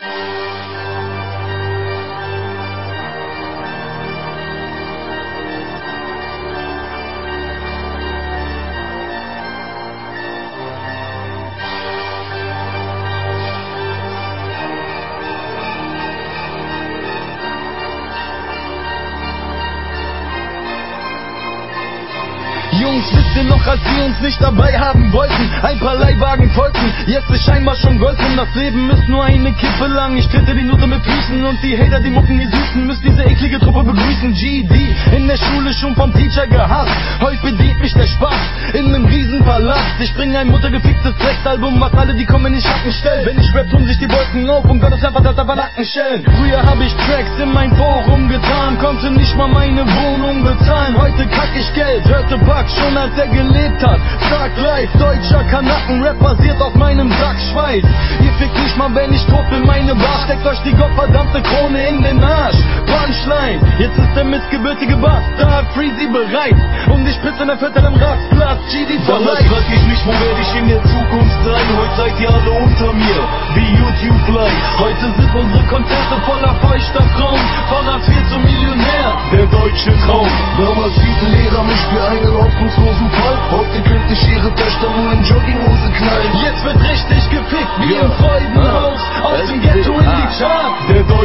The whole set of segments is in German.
Thank you. Jungs, wisst ihr noch, als wir uns nicht dabei haben wollten? Ein paar Leihwagen folgten, jetzt ist scheinbar schon Gold und das Leben ist nur eine Kippe lang. Ich trete die Note mit Füßen und die Hater, die Mucken, die Süßen, müsst diese eklige Truppe begrüßen. GD, in der Schule schon vom Teacher gehasst, heute bedient mich der Spaß in nem Riesenpalast. Ich bring ein muttergeficktes Drecksalbum, was alle, die kommen in Schatten stellt. Wenn ich rap, tun sich die Wolken auf und Gottes einfach das Nacken stellen. Früher hab ich Tracks in mein Forum getan, konnte nicht mal meine Wohnung bezahlen. Heute kack ich Geld, hörte Pack schon als er gelebt hat. Stark live, deutscher Kanacken-Rap basiert auf meinem Sack Schweiß. Ihr fickt nicht mal, wenn ich tot bin, meine Bar. Steckt euch die gottverdammte Krone in den Arsch. Punchline, jetzt ist der missgebürtige Bastard Freezy bereit. Pisse in der Viertel im Rastplatz, GD Damals frag ich mich, wo werde ich in der Zukunft sein? Heute seid ihr alle unter mir, wie YouTube Live. Heute sind unsere Konzerte voller feuchter Frauen. Von Hartz IV zum Millionär. Der deutsche Traum. Damals bieten Lehrer mich für einen hoffnungslosen Fall. Heute könnte ich ihre Töchter nur in Jogginghose knallen. Jetzt wird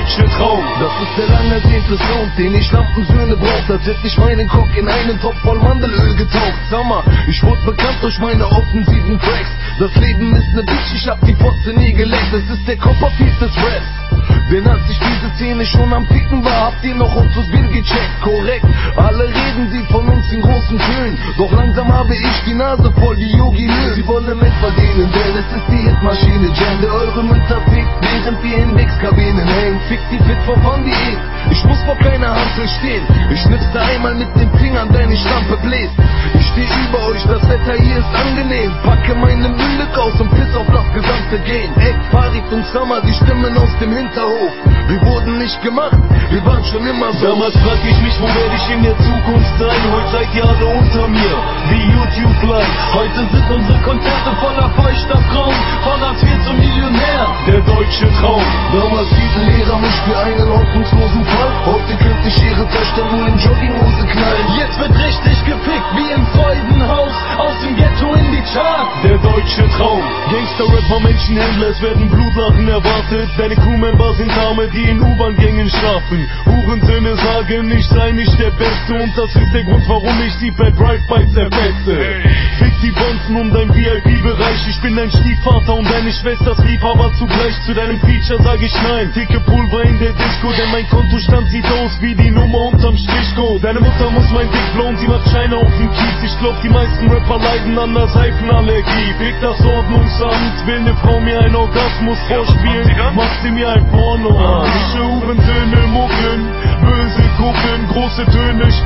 deutsche Traum. Das ist der lang ersehnte Sound, den ich Lampensöhne braucht. Als hätte ich meinen Cock in einen Topf voll Mandelöl getaucht. Mal, ich wurde bekannt durch meine offensiven Tracks. Das Leben ist ne Bitch, ich hab die Fotze nie geleckt. Es ist der Copperfield des Raps. Denn als ich diese Szene schon am Picken war, habt ihr noch uns Bill gecheckt. Korrekt, alle reden sie von uns in großen Tönen. Doch langsam habe ich die Nase voll, die Yogi Löw. Sie wollen mitverdienen, denn es ist die Hitmaschine Jam, der eure Mütter fickt, während wir in Wichskabinen hängen. Fick die Fit for Fun Diät. Ich muss vor keiner Hampel stehen. Ich schnipste einmal mit den Fingern, deine Stampe bläst. Ich steh über euch, das Wetter hier ist angenehm. Packe meine Mülle raus und piss auf das gesamte Game. Eck, Farid und Summer, die Stimmen aus dem Hinterhof. Wir wurden nicht gemacht, wir waren schon immer so. Damals frag ich mich, wo werde ich in der Zukunft sein? Heute seid ihr alle unter mir, wie YouTube Live. Heute sind unsere Konzerte voller feuchter Frauen. Von Hartz IV zum Millionär. Der deutsche Traum. Damals bieten Lehrer mich für einen hoffnungslosen Fall. Heute könnte ich ihre Töchter nur in Jogginghose Der deutsche Traum. Gangster-Rapper, Menschenhändler, es werden Blutlachen erwartet. Deine Crewmember sind Arme, die in U-Bahn-Gängen schlafen. Hurensöhne sagen, ich sei nicht der Beste. Und das ist der Grund, warum ich sie bei Drive-By zerfetze. Fick die Bonzen um dein VIP-Bereich. Ich bin dein Stiefvater und deine Schwesters Liebhaber zugleich. Zu deinem Feature sag ich nein. Dicke Pulver in der Disco, denn mein Kontostand sieht aus wie die Nummer unterm Strichcode. Deine Mutter muss mein Dick blown, sie macht Scheine auf dem Kiez. Ich glaub, die meisten Rapper leiden an der Seifenallergie. Fick das Ordnungsamt, will ne Frau mir einen Orgasmus vorspielen. Macht sie mir ein Porno an. Ich Hurensöhne mucken, böse gucken,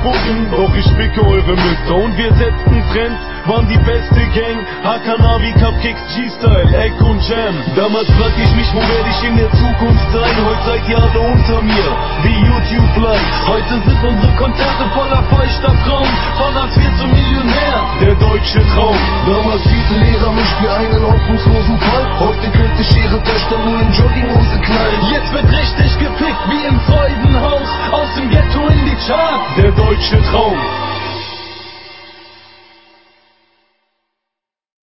spucken. Doch ich ficke eure Mütter und wir setzten Trends, waren die beste Gang. Hakanavi, Cupcakes, G-Style, Egg und Jam. Damals frag ich mich, wo werde ich in der Zukunft sein? Heute seid ihr alle unter mir, wie YouTube Live. Heute sind unsere Konzerte voller feuchter Frauen. Von Hartz IV zum Millionär. Der deutsche Traum. Damals bieten Lehrer mich für einen hoffnungslosen Charts. Der deutsche Traum.